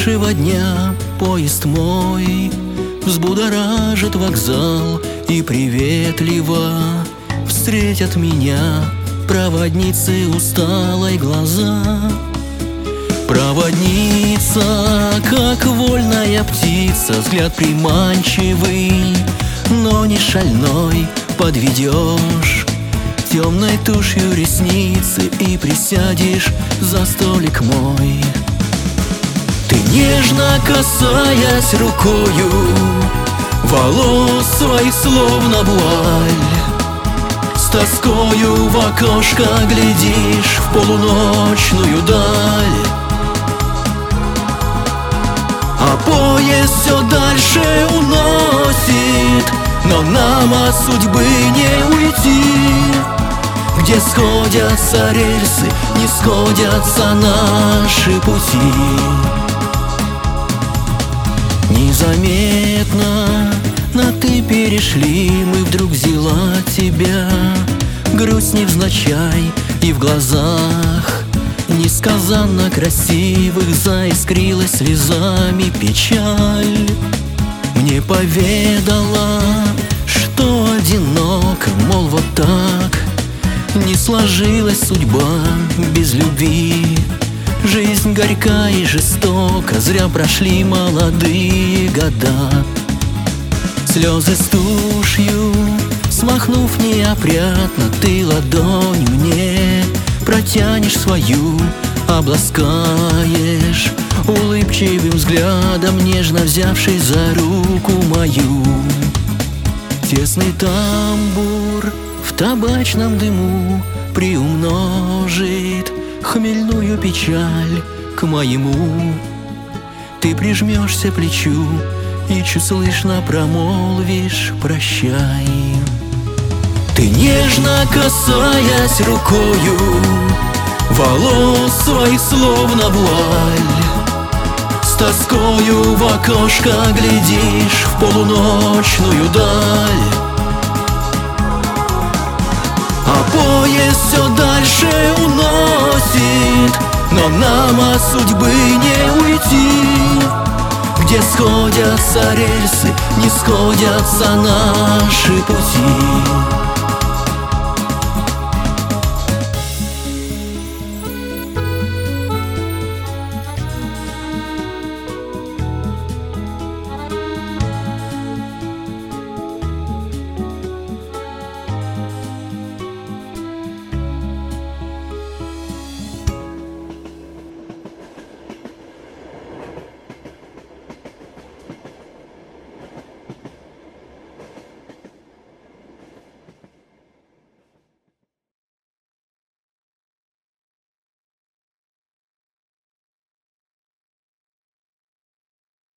наступившего дня поезд мой Взбудоражит вокзал и приветливо Встретят меня проводницы усталой глаза. Проводница, как вольная птица Взгляд приманчивый, но не шальной Подведешь. Темной тушью ресницы И присядешь за столик мой нежно касаясь рукою Волос своих словно вуаль. С тоскою в окошко глядишь В полуночную даль. А поезд все дальше уносит Но нам от судьбы не уйти. Где сходятся рельсы, не сходятся наши пути Незаметно на ты перешли Мы вдруг взяла тебя. Грусть невзначай и в глазах Несказанно красивых Заискрилась слезами печаль. Мне поведала, что одиноко Мол, вот так не сложилась судьба без любви Жизнь горька и жестока Зря прошли молодые года. Слезы с тушью Смахнув неопрятно Ты ладонь мне Протянешь свою Обласкаешь Улыбчивым взглядом Нежно взявшись за руку мою. Тесный тамбур в табачном дыму приумножит Хмельную печаль к моему. Ты прижмешься плечу и чуть слышно промолвишь «прощай». Ты нежно касаясь рукою Волос своих словно вуаль. С тоскою в окошко глядишь В полуночную даль. А поезд все дальше уносит судьбы не уйти. Где сходятся рельсы, не сходятся наши пути